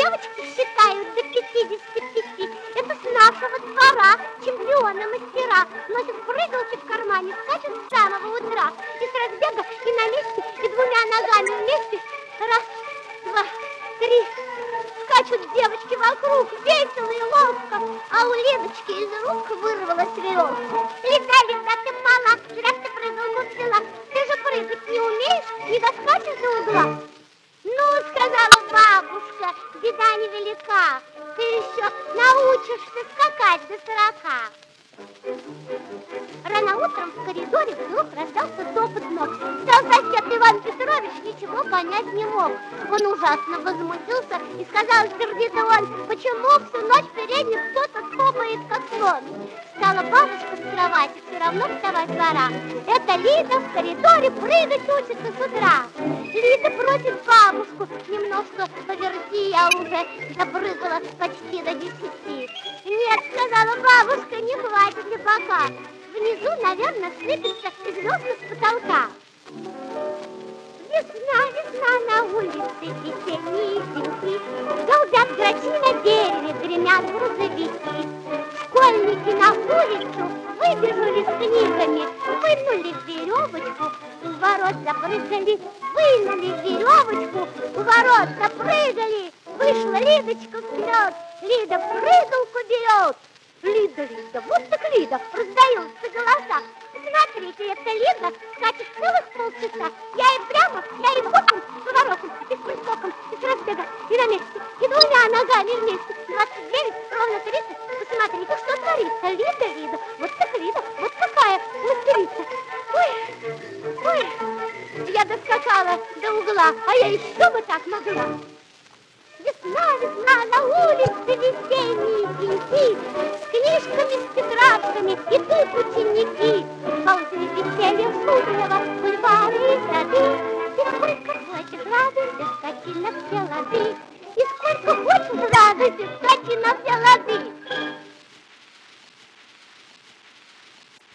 девочки считают до пятидесяти пяти. Нашего двора. Чемпионы мастера. Носят прыгалки в кармане, скачут с самого утра. И с разбега, и на месте, и двумя ногами вместе. Раз, два, три. Скачут девочки вокруг, весело и ловко. А у Лидочки из рук вырвалась веревка. Лида, Лида, ты мала, зря ты прыгалку взяла. Ты же прыгать не умеешь, не доскачешь до угла. Ну, сказала бабушка, беда невелика, ты еще научишься скакать до сорока. Рано утром в коридоре вдруг раздался топот ног. Стал сосед Иван Петрович ничего понять не мог. Он ужасно возмутился и сказал сердито он, почему всю ночь в передней кто-то топает, как слон. Стала бабушка с кровати, все равно вставать пора. Это Лида в коридоре прыгать учится с утра. Лида просит бабушку немножко поверти, я уже запрыгала почти до десяти. Нет, сказала бабушка, не хватит для бока. Внизу, наверное, сыпется звезды с потолка. Весна, весна на улице, весенние деньки, Голдят грачи выбежали с книгами, Вынули веревочку, у ворот запрыгали, Вынули веревочку, у ворот запрыгали, Вышла Лидочка вперед, Лида прыгалку берет. Лида, Лида, вот так Лида, раздаются голоса. Смотрите, это Лида скачет целых полчаса. Я и прямо, я и боком, поворотом, и с прискоком, и с разбега, и на месте, и двумя ногами вместе. 29, ровно 30. Посмотрите, что творится. Лида, Лида, я доскакала до угла, а я и чтобы так могла. Весна, весна, на улице весенние деньги, С книжками, с тетрадками идут тут ученики. Ползут веселье в Шубриного, бульвары и сады, И сколько хочешь радуйся, скотина все лады, И сколько хочешь радуйся, скотина все лады.